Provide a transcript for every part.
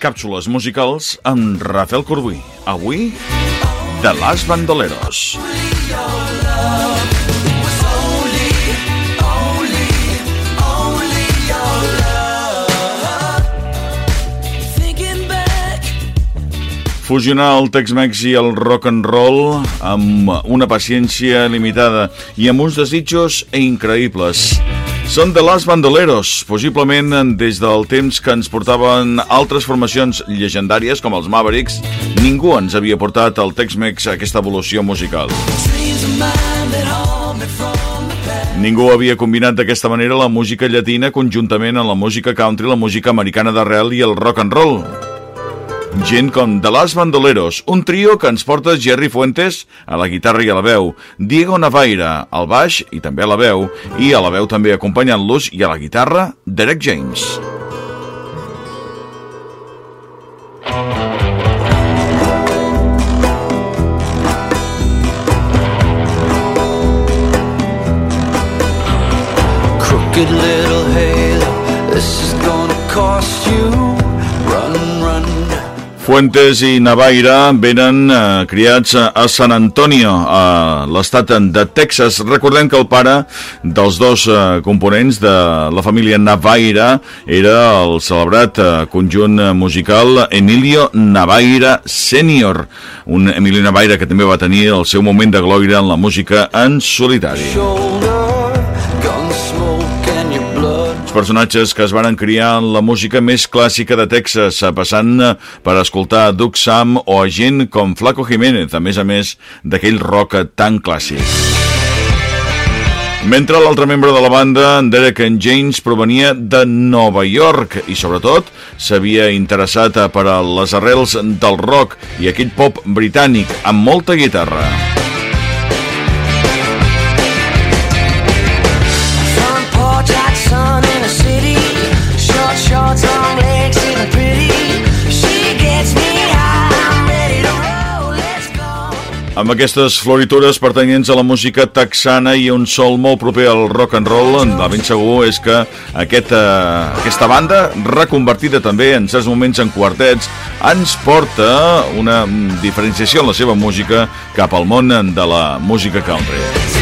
càpsules musicals amb Rafael Corbí. Avui, de Las Bandoleros. Fusionar el Tex-Mex i el rock and roll amb una paciència limitada i amb uns desitjos increïbles. Són de Las Bandoleros, possiblement des del temps que ens portaven altres formacions llegendàries com els Mavericks, ningú ens havia portat al Tex-Mex aquesta evolució musical. Ningú havia combinat d'aquesta manera la música llatina conjuntament amb la música country, la música americana d'arrel i el rock and roll. Gent com The Las Bandoleros, un trio que ens porta Jerry Fuentes a la guitarra i a la veu, Diego Navaira al baix i també a la veu, i a la veu també acompanyant-los i a la guitarra, Derek James. Crooked little halo, this is gonna cost you. Fuentes i Navaira venen eh, criats a San Antonio, a l'estat de Texas. Recordem que el pare dels dos eh, components de la família Navaira era el celebrat eh, conjunt musical Emilio Navaira Senior. Un Emilio Navaira que també va tenir el seu moment de glòria en la música en solitari. Shoulder, Els personatges que es van criar en la música més clàssica de Texas, eh, passant eh, per escoltar Duke Sam o a gent com Flaco Jiménez, a més a més d'aquell rock tan clàssic. Mentre l'altre membre de la banda, Derek and James, provenia de Nova York i, sobretot, s'havia interessat eh, per a les arrels del rock i aquell pop britànic amb molta guitarra. Amb aquestes floritures pertanyents a la música texana i un sol molt proper al rock and roll, de ben segur és que aquest, eh, aquesta banda, reconvertida també en certs moments en quartets, ens porta una mm, diferenciació en la seva música cap al món de la música country.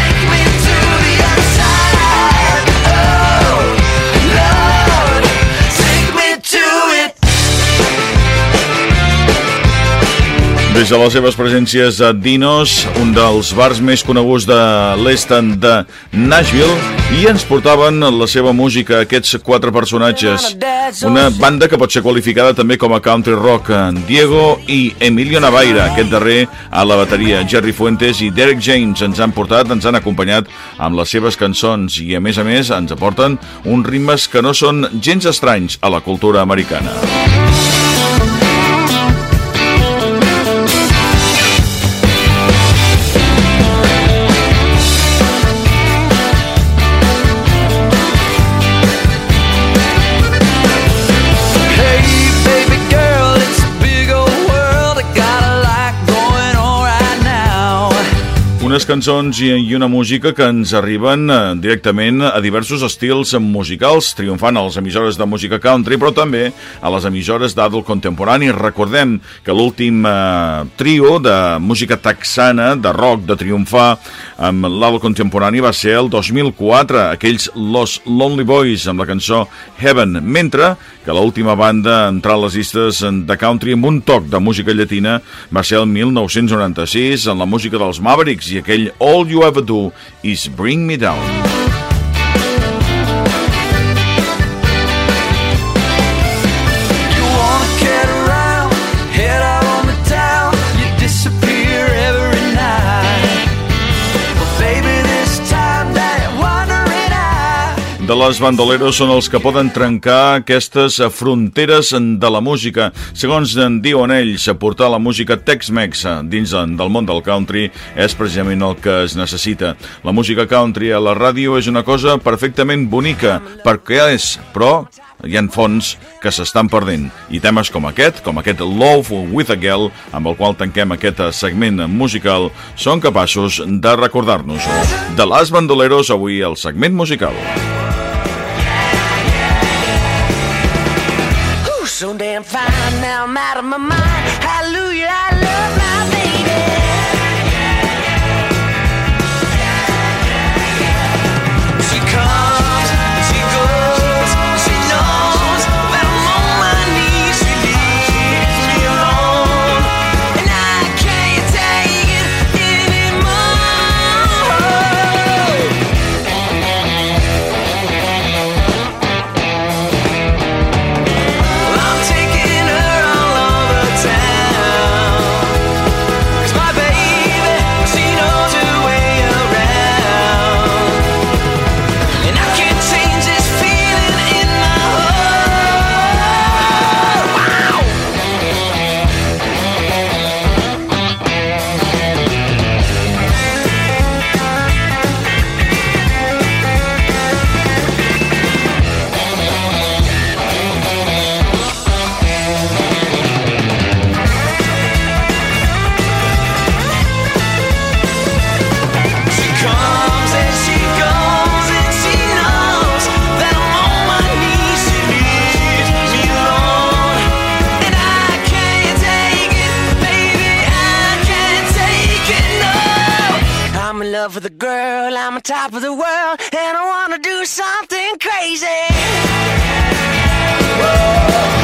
Des de les seves presències a Dinos, un dels bars més coneguts de l'est de Nashville, i ens portaven la seva música, aquests quatre personatges. Una banda que pot ser qualificada també com a country rock. Diego i Emilio Navaira, aquest darrer a la bateria. Jerry Fuentes i Derek James ens han portat, ens han acompanyat amb les seves cançons i, a més a més, ens aporten uns ritmes que no són gens estranys a la cultura americana. Unes cançons i, una música que ens arriben eh, directament a diversos estils musicals, triomfant a les emissores de música country, però també a les emissores d'adult contemporani. Recordem que l'últim eh, trio de música texana, de rock, de triomfar amb l'adult contemporani va ser el 2004, aquells Los Lonely Boys amb la cançó Heaven, mentre que l'última banda a entrar a les llistes de country amb un toc de música llatina va ser el 1996 en la música dels Mavericks i aquell All You Ever Do Is Bring Me Down. De les bandoleros són els que poden trencar aquestes fronteres de la música. Segons en diuen ells, portar la música Tex-Mex dins del món del country és precisament el que es necessita. La música country a la ràdio és una cosa perfectament bonica, perquè és, però hi ha fons que s'estan perdent. I temes com aquest, com aquest Love with a Girl, amb el qual tanquem aquest segment musical, són capaços de recordar-nos-ho. De les bandoleros, avui el segment musical. so damn fine. Now I'm out of my mind. Hallelujah. in love with a girl, I'm on top of the world, and I wanna do something crazy. Whoa.